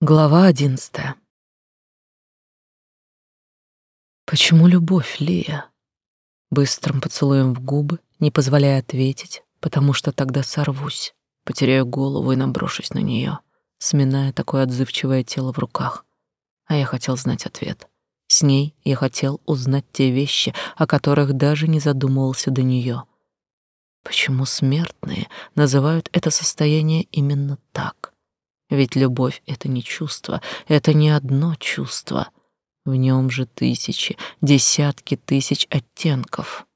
Глава одиннадцатая. Почему любовь, Лия? Быстрым поцелуем в губы, не позволяя ответить, потому что тогда сорвусь, потеряю голову и наброшусь на нее, сминая такое отзывчивое тело в руках. А я хотел знать ответ. С ней я хотел узнать те вещи, о которых даже не задумывался до нее. Почему смертные называют это состояние именно так? Ведь любовь — это не чувство, это не одно чувство. В нем же тысячи, десятки тысяч оттенков.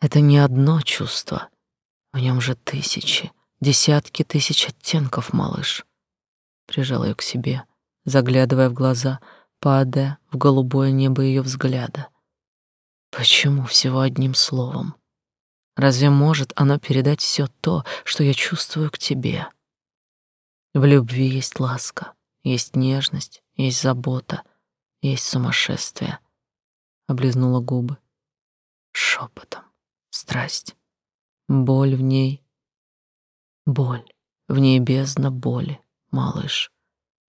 Это не одно чувство. В нем же тысячи, десятки тысяч оттенков, малыш. Прижал ее к себе, заглядывая в глаза, падая в голубое небо ее взгляда. Почему всего одним словом? Разве может оно передать все то, что я чувствую к тебе? В любви есть ласка, есть нежность, есть забота, есть сумасшествие. Облизнула губы. Шепотом. Страсть. Боль в ней. Боль. В ней бездна боли, малыш.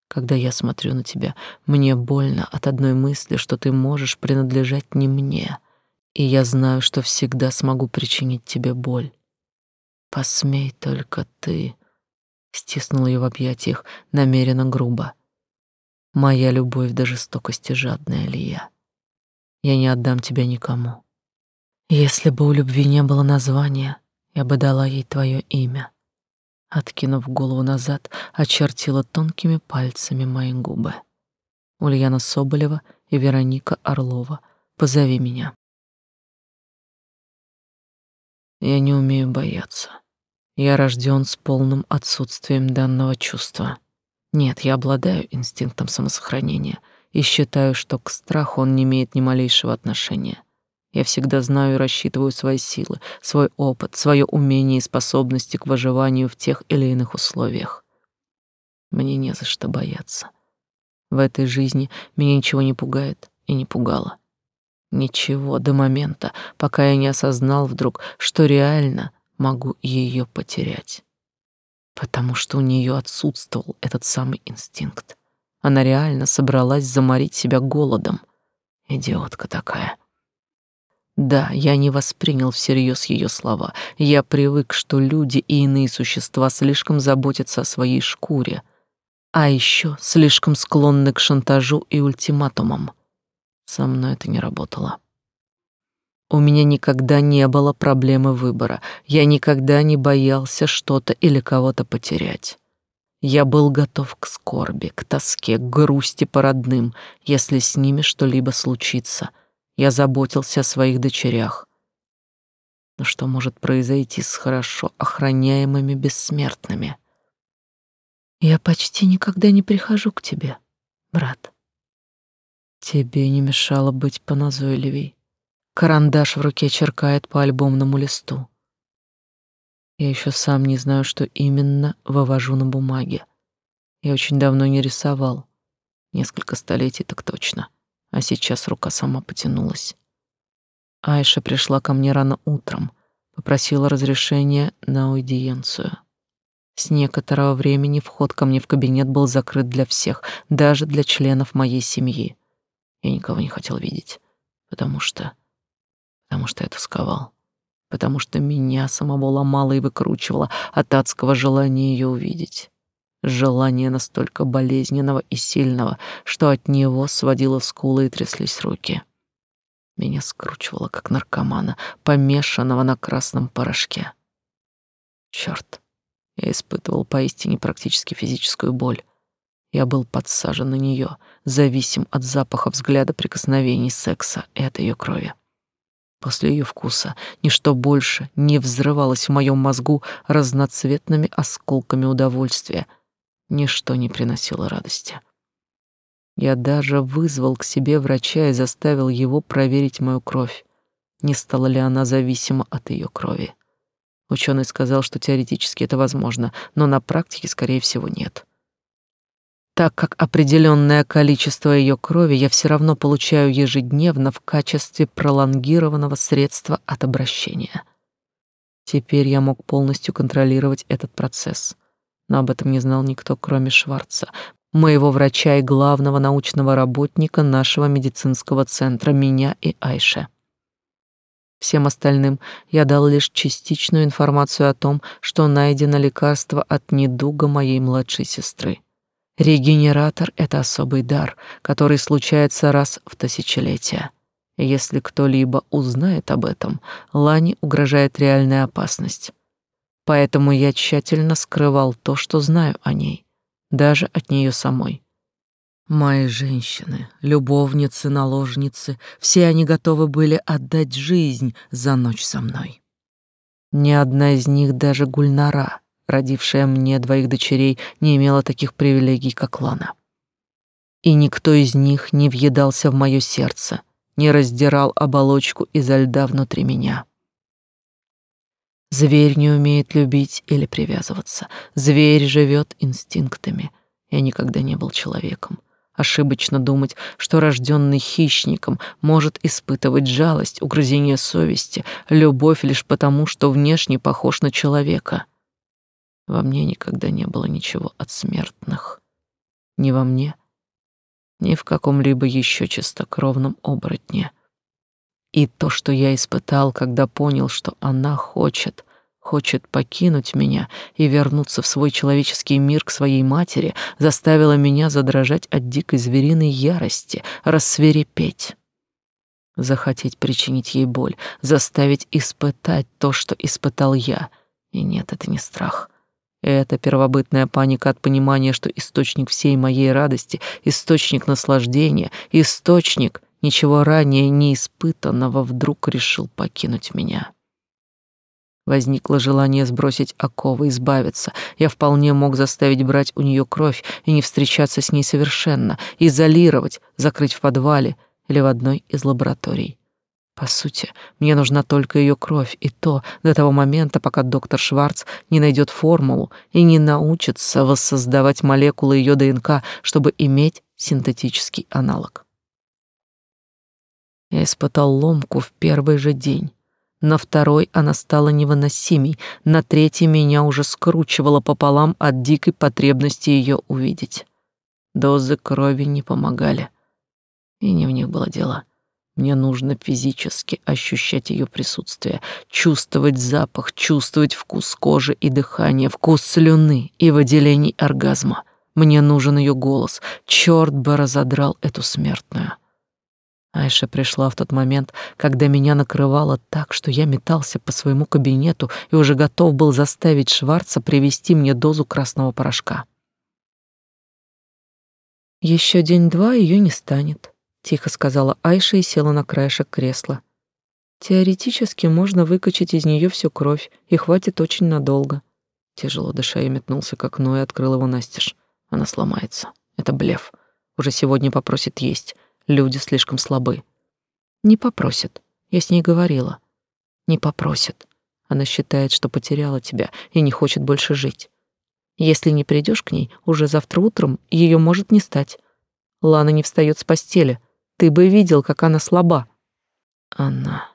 Когда я смотрю на тебя, мне больно от одной мысли, что ты можешь принадлежать не мне, и я знаю, что всегда смогу причинить тебе боль. Посмей только ты стиснул ее в объятиях намеренно грубо. Моя любовь до жестокости жадная Лия. Я не отдам тебя никому. Если бы у любви не было названия, я бы дала ей твое имя. Откинув голову назад, очертила тонкими пальцами мои губы. Ульяна Соболева и Вероника Орлова. Позови меня. Я не умею бояться. Я рожден с полным отсутствием данного чувства. Нет, я обладаю инстинктом самосохранения и считаю, что к страху он не имеет ни малейшего отношения. Я всегда знаю и рассчитываю свои силы, свой опыт, свое умение и способности к выживанию в тех или иных условиях. Мне не за что бояться. В этой жизни меня ничего не пугает и не пугало. Ничего до момента, пока я не осознал вдруг, что реально могу ее потерять. Потому что у нее отсутствовал этот самый инстинкт. Она реально собралась заморить себя голодом. Идиотка такая. Да, я не воспринял всерьез ее слова. Я привык, что люди и иные существа слишком заботятся о своей шкуре, а еще слишком склонны к шантажу и ультиматумам. Со мной это не работало. У меня никогда не было проблемы выбора. Я никогда не боялся что-то или кого-то потерять. Я был готов к скорби, к тоске, к грусти по родным, если с ними что-либо случится. Я заботился о своих дочерях. Но что может произойти с хорошо охраняемыми бессмертными? Я почти никогда не прихожу к тебе, брат. Тебе не мешало быть поназойливей. Карандаш в руке черкает по альбомному листу. Я еще сам не знаю, что именно вывожу на бумаге. Я очень давно не рисовал. Несколько столетий так точно. А сейчас рука сама потянулась. Айша пришла ко мне рано утром, попросила разрешения на аудиенцию. С некоторого времени вход ко мне в кабинет был закрыт для всех, даже для членов моей семьи. Я никого не хотел видеть, потому что потому что я тосковал, потому что меня самого ломало и выкручивало от адского желания ее увидеть. Желание настолько болезненного и сильного, что от него сводило скулы и тряслись руки. Меня скручивало, как наркомана, помешанного на красном порошке. Черт, я испытывал поистине практически физическую боль. Я был подсажен на нее, зависим от запаха взгляда, прикосновений, секса и от ее крови. После ее вкуса ничто больше не взрывалось в моем мозгу разноцветными осколками удовольствия, ничто не приносило радости. Я даже вызвал к себе врача и заставил его проверить мою кровь, не стала ли она зависима от ее крови. Ученый сказал, что теоретически это возможно, но на практике, скорее всего, нет так как определенное количество ее крови я все равно получаю ежедневно в качестве пролонгированного средства от обращения. Теперь я мог полностью контролировать этот процесс, но об этом не знал никто, кроме Шварца. моего врача и главного научного работника нашего медицинского центра, меня и Айше. Всем остальным я дал лишь частичную информацию о том, что найдено лекарство от недуга моей младшей сестры. Регенератор — это особый дар, который случается раз в тысячелетие. Если кто-либо узнает об этом, Лане угрожает реальная опасность. Поэтому я тщательно скрывал то, что знаю о ней, даже от нее самой. Мои женщины, любовницы, наложницы, все они готовы были отдать жизнь за ночь со мной. Ни одна из них, даже Гульнара, родившая мне двоих дочерей, не имела таких привилегий, как Лана. И никто из них не въедался в мое сердце, не раздирал оболочку изо льда внутри меня. Зверь не умеет любить или привязываться. Зверь живет инстинктами. Я никогда не был человеком. Ошибочно думать, что рожденный хищником может испытывать жалость, угрызение совести, любовь лишь потому, что внешне похож на человека. Во мне никогда не было ничего от смертных. Ни во мне, ни в каком-либо еще чистокровном оборотне. И то, что я испытал, когда понял, что она хочет, хочет покинуть меня и вернуться в свой человеческий мир к своей матери, заставило меня задрожать от дикой звериной ярости, рассверепеть. Захотеть причинить ей боль, заставить испытать то, что испытал я. И нет, это не страх. Это первобытная паника от понимания, что источник всей моей радости, источник наслаждения, источник ничего ранее не испытанного вдруг решил покинуть меня. Возникло желание сбросить оковы, избавиться. Я вполне мог заставить брать у нее кровь и не встречаться с ней совершенно, изолировать, закрыть в подвале или в одной из лабораторий. По сути, мне нужна только ее кровь, и то до того момента, пока доктор Шварц не найдет формулу и не научится воссоздавать молекулы ее ДНК, чтобы иметь синтетический аналог. Я испытал ломку в первый же день. На второй она стала невыносимей, на третий меня уже скручивало пополам от дикой потребности ее увидеть. Дозы крови не помогали. И не в них было дело. Мне нужно физически ощущать ее присутствие, чувствовать запах, чувствовать вкус кожи и дыхания, вкус слюны и выделений оргазма. Мне нужен ее голос. Черт бы разодрал эту смертную. Айша пришла в тот момент, когда меня накрывало так, что я метался по своему кабинету и уже готов был заставить Шварца привезти мне дозу красного порошка. Еще день-два ее не станет, тихо сказала Айша и села на краешек кресла. Теоретически можно выкачать из нее всю кровь, и хватит очень надолго. Тяжело дыша, я метнулся к окну и открыл его настежь. Она сломается. Это блеф. Уже сегодня попросит есть. Люди слишком слабы. Не попросит. Я с ней говорила. Не попросит. Она считает, что потеряла тебя и не хочет больше жить. Если не придешь к ней, уже завтра утром ее может не стать. Лана не встает с постели. Ты бы видел, как она слаба. Она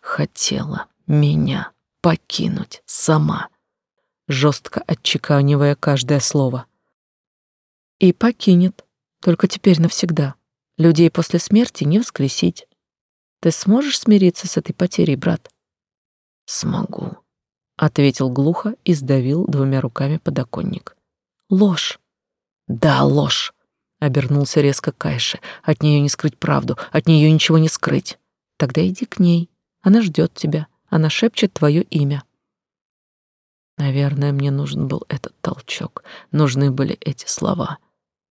хотела меня покинуть сама, жестко отчеканивая каждое слово. И покинет, только теперь навсегда. Людей после смерти не воскресить. Ты сможешь смириться с этой потерей, брат? Смогу, ответил глухо и сдавил двумя руками подоконник. Ложь. Да, ложь. Обернулся резко Кайше. От нее не скрыть правду, от нее ничего не скрыть. Тогда иди к ней. Она ждет тебя. Она шепчет твое имя. Наверное, мне нужен был этот толчок. Нужны были эти слова.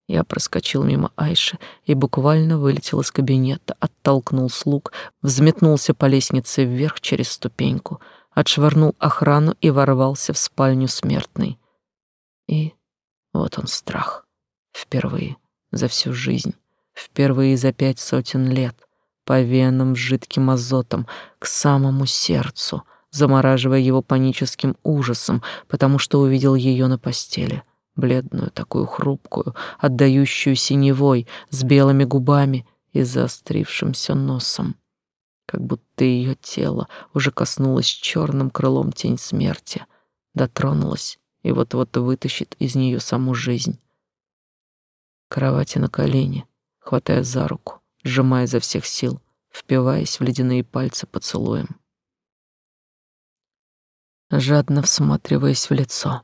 Я проскочил мимо Айши и буквально вылетел из кабинета, оттолкнул слуг, взметнулся по лестнице вверх через ступеньку, отшвырнул охрану и ворвался в спальню смертной. И вот он страх. Впервые за всю жизнь, впервые за пять сотен лет, по венам жидким азотом, к самому сердцу, замораживая его паническим ужасом, потому что увидел ее на постели — бледную, такую хрупкую, отдающую синевой, с белыми губами и заострившимся носом, как будто ее тело уже коснулось черным крылом тень смерти, дотронулась и вот-вот вытащит из нее саму жизнь. Кровати на колени, хватая за руку, сжимая изо всех сил, впиваясь в ледяные пальцы поцелуем. Жадно всматриваясь в лицо.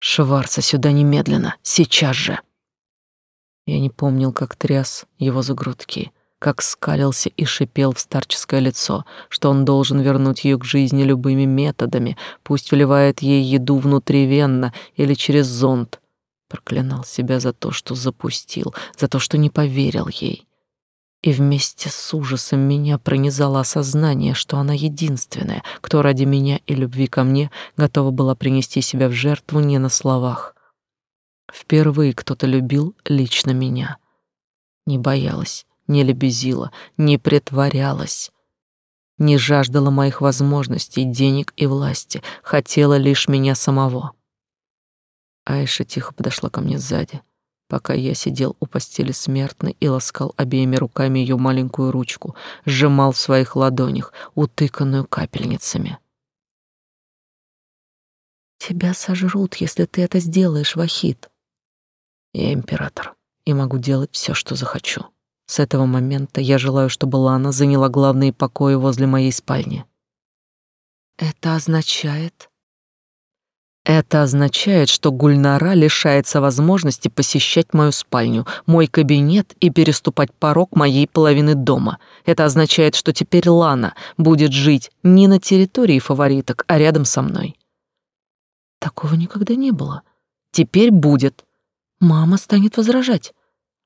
Шварца сюда немедленно, сейчас же. Я не помнил, как тряс его за грудки, как скалился и шипел в старческое лицо, что он должен вернуть ее к жизни любыми методами, пусть вливает ей еду внутривенно или через зонд. Проклинал себя за то, что запустил, за то, что не поверил ей. И вместе с ужасом меня пронизало осознание, что она единственная, кто ради меня и любви ко мне готова была принести себя в жертву не на словах. Впервые кто-то любил лично меня. Не боялась, не лебезила, не притворялась. Не жаждала моих возможностей, денег и власти, хотела лишь меня самого. Айша тихо подошла ко мне сзади, пока я сидел у постели смертной и ласкал обеими руками ее маленькую ручку, сжимал в своих ладонях, утыканную капельницами. «Тебя сожрут, если ты это сделаешь, Вахид», я император и могу делать все, что захочу. С этого момента я желаю, чтобы Лана заняла главные покои возле моей спальни. Это означает... Это означает, что Гульнара лишается возможности посещать мою спальню, мой кабинет и переступать порог моей половины дома. Это означает, что теперь Лана будет жить не на территории фавориток, а рядом со мной. Такого никогда не было. Теперь будет. Мама станет возражать.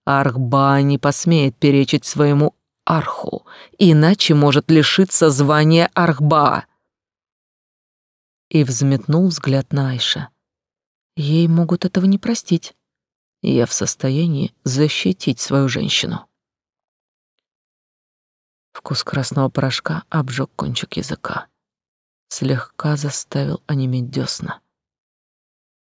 Архба не посмеет перечить своему арху, иначе может лишиться звания архба. И взметнул взгляд на Айша. Ей могут этого не простить. Я в состоянии защитить свою женщину. Вкус красного порошка обжег кончик языка. Слегка заставил онеметь десна.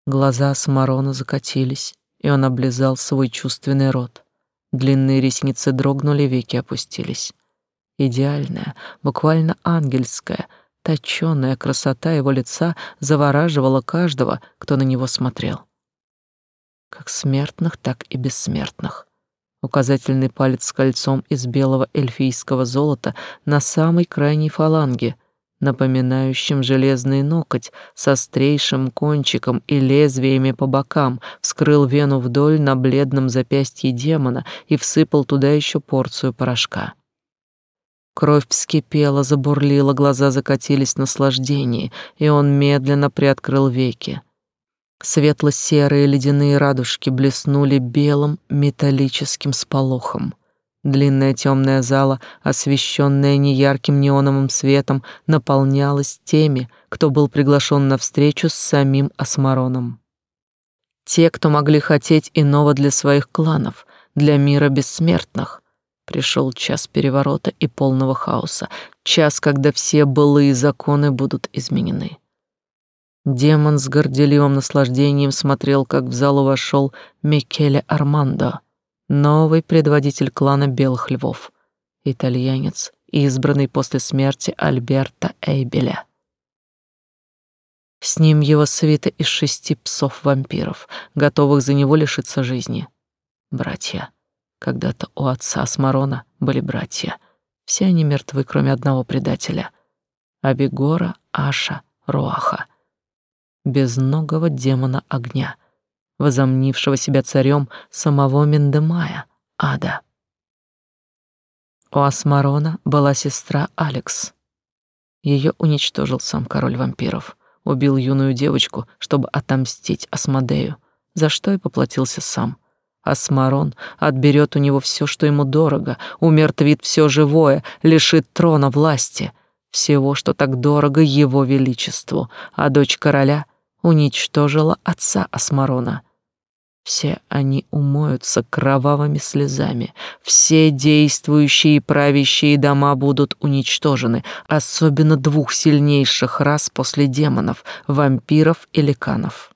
Глаза Самарона закатились, и он облизал свой чувственный рот. Длинные ресницы дрогнули, веки опустились. Идеальная, буквально ангельская, точёная красота его лица завораживала каждого, кто на него смотрел. Как смертных, так и бессмертных. Указательный палец с кольцом из белого эльфийского золота на самой крайней фаланге — напоминающим железный ноготь с острейшим кончиком и лезвиями по бокам, вскрыл вену вдоль на бледном запястье демона и всыпал туда еще порцию порошка. Кровь вскипела, забурлила, глаза закатились в наслаждении, и он медленно приоткрыл веки. Светло-серые ледяные радужки блеснули белым металлическим сполохом — Длинная темная зала, освещенная неярким неоновым светом, наполнялась теми, кто был приглашен на встречу с самим Осмароном. Те, кто могли хотеть иного для своих кланов, для мира бессмертных. Пришел час переворота и полного хаоса, час, когда все былые законы будут изменены. Демон с горделивым наслаждением смотрел, как в залу вошел Микеле Армандо — новый предводитель клана Белых Львов, итальянец, избранный после смерти Альберта Эйбеля. С ним его свита из шести псов-вампиров, готовых за него лишиться жизни. Братья. Когда-то у отца Смарона были братья. Все они мертвы, кроме одного предателя. Абигора, Аша, Руаха. Безногого демона огня — возомнившего себя царем самого Мендемая, ада. У Асмарона была сестра Алекс. Ее уничтожил сам король вампиров, убил юную девочку, чтобы отомстить Асмодею, за что и поплатился сам. Асмарон отберет у него все, что ему дорого, умертвит все живое, лишит трона власти, всего, что так дорого его величеству, а дочь короля уничтожила отца Асмарона, все они умоются кровавыми слезами. Все действующие и правящие дома будут уничтожены, особенно двух сильнейших рас после демонов — вампиров и ликанов.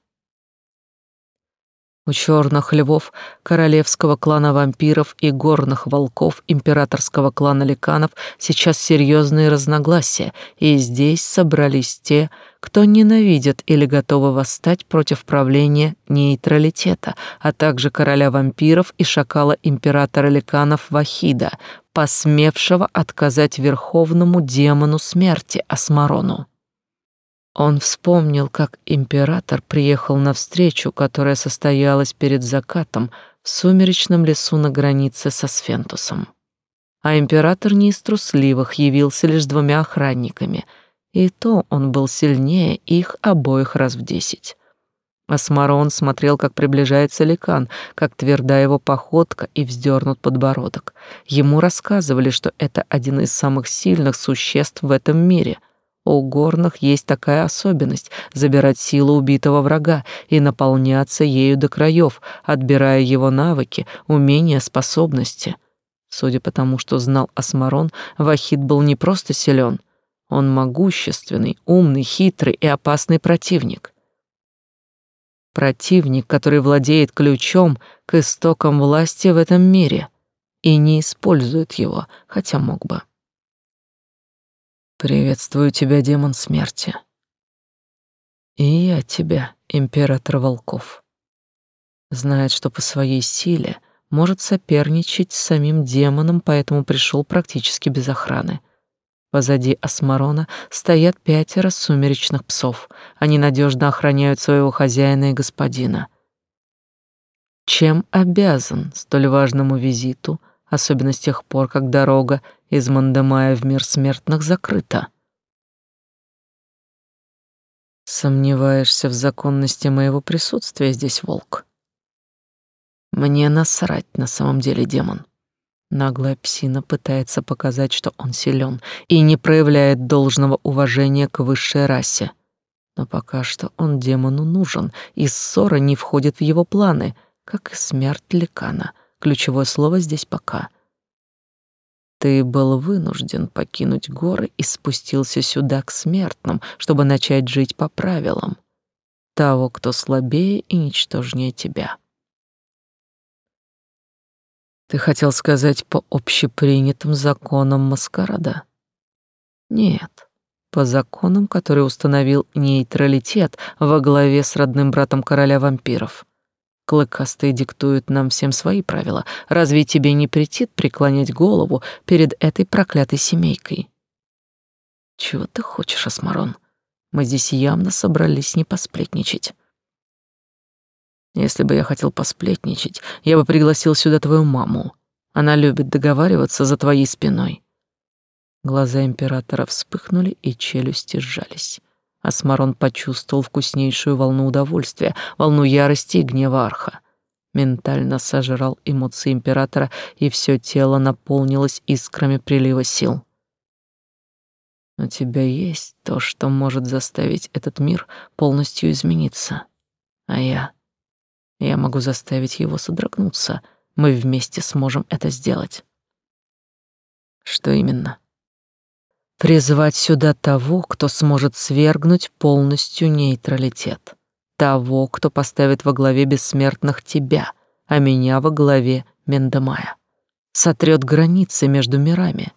У черных львов королевского клана вампиров и горных волков императорского клана ликанов сейчас серьезные разногласия, и здесь собрались те, кто ненавидит или готовы восстать против правления нейтралитета, а также короля вампиров и шакала императора ликанов Вахида, посмевшего отказать верховному демону смерти Асмарону. Он вспомнил, как император приехал на встречу, которая состоялась перед закатом в сумеречном лесу на границе со Сфентусом. А император не из трусливых явился лишь двумя охранниками, и то он был сильнее их обоих раз в десять. Асмарон смотрел, как приближается ликан, как тверда его походка и вздернут подбородок. Ему рассказывали, что это один из самых сильных существ в этом мире — у горных есть такая особенность — забирать силу убитого врага и наполняться ею до краев, отбирая его навыки, умения, способности. Судя по тому, что знал Асмарон, Вахид был не просто силен, он могущественный, умный, хитрый и опасный противник. Противник, который владеет ключом к истокам власти в этом мире и не использует его, хотя мог бы. Приветствую тебя, демон смерти. И я тебя, император волков. Знает, что по своей силе может соперничать с самим демоном, поэтому пришел практически без охраны. Позади Асмарона стоят пятеро сумеречных псов. Они надежно охраняют своего хозяина и господина. Чем обязан столь важному визиту, особенно с тех пор, как дорога из Мандамая в мир смертных закрыта. Сомневаешься в законности моего присутствия здесь, волк? Мне насрать на самом деле, демон. Наглая псина пытается показать, что он силен и не проявляет должного уважения к высшей расе. Но пока что он демону нужен, и ссора не входит в его планы, как и смерть Ликана. Ключевое слово здесь «пока». Ты был вынужден покинуть горы и спустился сюда к смертным, чтобы начать жить по правилам того, кто слабее и ничтожнее тебя. Ты хотел сказать по общепринятым законам маскарада? Нет, по законам, которые установил нейтралитет во главе с родным братом короля вампиров. Клыкастые диктуют нам всем свои правила. Разве тебе не претит преклонять голову перед этой проклятой семейкой? Чего ты хочешь, Асмарон? Мы здесь явно собрались не посплетничать. Если бы я хотел посплетничать, я бы пригласил сюда твою маму. Она любит договариваться за твоей спиной. Глаза императора вспыхнули, и челюсти сжались. Асмарон почувствовал вкуснейшую волну удовольствия, волну ярости и гнева Арха. Ментально сожрал эмоции императора, и все тело наполнилось искрами прилива сил. У тебя есть то, что может заставить этот мир полностью измениться. А я... Я могу заставить его содрогнуться. Мы вместе сможем это сделать. Что именно? Призвать сюда того, кто сможет свергнуть полностью нейтралитет, того, кто поставит во главе бессмертных тебя, а меня во главе Мендамая, сотрет границы между мирами.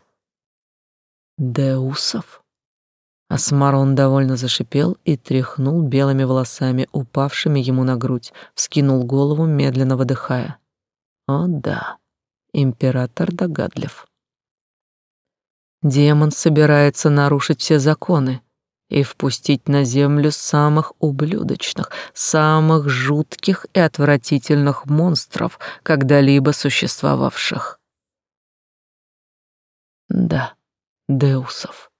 Деусов. Асмарон довольно зашипел и тряхнул белыми волосами, упавшими ему на грудь, вскинул голову, медленно выдыхая. О да, император догадлив. Демон собирается нарушить все законы и впустить на землю самых ублюдочных, самых жутких и отвратительных монстров, когда-либо существовавших. Да, Деусов.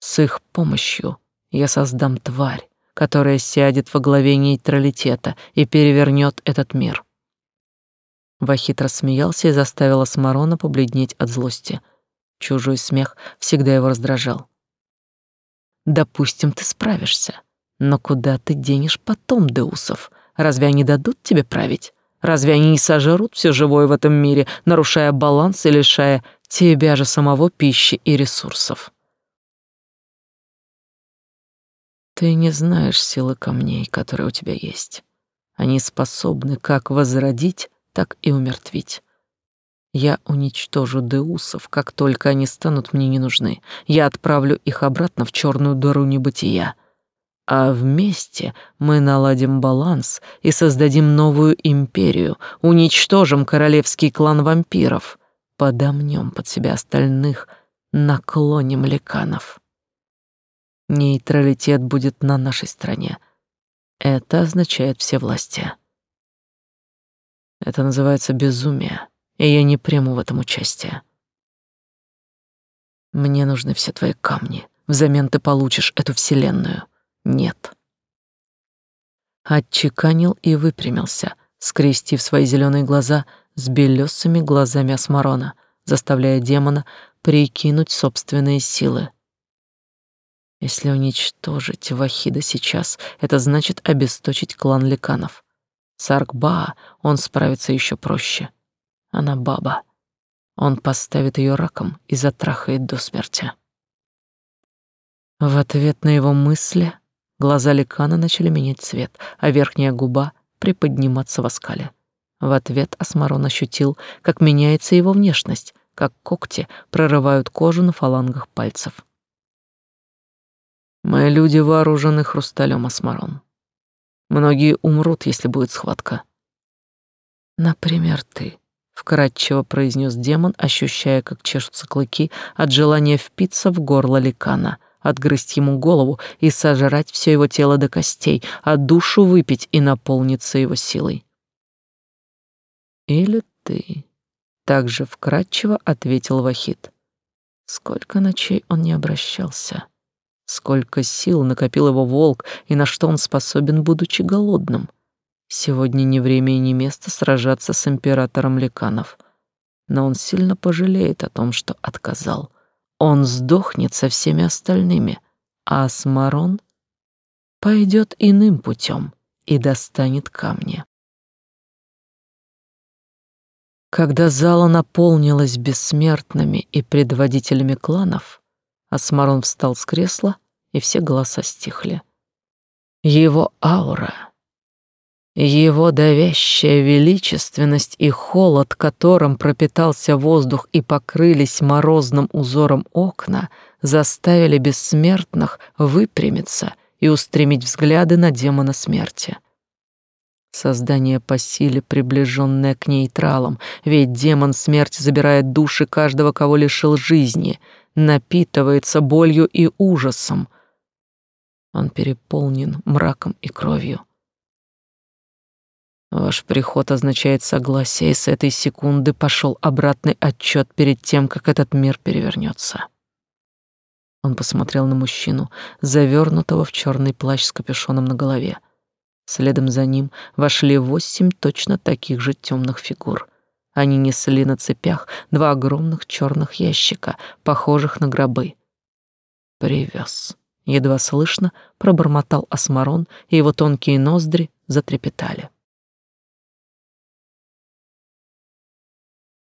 С их помощью я создам тварь, которая сядет во главе нейтралитета и перевернет этот мир. Вахит рассмеялся и заставил Асмарона побледнеть от злости — Чужой смех всегда его раздражал. Допустим, ты справишься. Но куда ты денешь потом, Деусов? Разве они дадут тебе править? Разве они не сожрут все живое в этом мире, нарушая баланс и лишая тебя же самого пищи и ресурсов? Ты не знаешь силы камней, которые у тебя есть. Они способны как возродить, так и умертвить. Я уничтожу деусов, как только они станут мне не нужны. Я отправлю их обратно в черную дыру небытия. А вместе мы наладим баланс и создадим новую империю, уничтожим королевский клан вампиров, подомнем под себя остальных, наклоним ликанов. Нейтралитет будет на нашей стороне. Это означает все власти. Это называется безумие и я не приму в этом участие. Мне нужны все твои камни. Взамен ты получишь эту вселенную. Нет. Отчеканил и выпрямился, скрестив свои зеленые глаза с белесыми глазами Асмарона, заставляя демона прикинуть собственные силы. Если уничтожить Вахида сейчас, это значит обесточить клан Ликанов. С Аркбаа он справится еще проще. Она баба. Он поставит ее раком и затрахает до смерти. В ответ на его мысли глаза Ликана начали менять цвет, а верхняя губа приподниматься в оскале. В ответ Асмарон ощутил, как меняется его внешность, как когти прорывают кожу на фалангах пальцев. «Мои люди вооружены хрусталем, Асмарон. Многие умрут, если будет схватка. Например, ты вкрадчиво произнес демон, ощущая, как чешутся клыки от желания впиться в горло ликана, отгрызть ему голову и сожрать все его тело до костей, а душу выпить и наполниться его силой. Или ты, также вкрадчиво ответил Вахид. Сколько ночей он не обращался, сколько сил накопил его волк и на что он способен, будучи голодным. Сегодня не время и не место сражаться с императором Ликанов. Но он сильно пожалеет о том, что отказал. Он сдохнет со всеми остальными, а Асмарон пойдет иным путем и достанет камни. Когда зала наполнилась бессмертными и предводителями кланов, Асмарон встал с кресла, и все голоса стихли. Его аура его давящая величественность и холод, которым пропитался воздух и покрылись морозным узором окна, заставили бессмертных выпрямиться и устремить взгляды на демона смерти. Создание по силе, приближенное к нейтралам, ведь демон смерти забирает души каждого, кого лишил жизни, напитывается болью и ужасом. Он переполнен мраком и кровью. Ваш приход означает согласие, и с этой секунды пошел обратный отчет перед тем, как этот мир перевернется. Он посмотрел на мужчину, завернутого в черный плащ с капюшоном на голове. Следом за ним вошли восемь точно таких же темных фигур. Они несли на цепях два огромных черных ящика, похожих на гробы. Привез. Едва слышно пробормотал Осмарон, и его тонкие ноздри затрепетали.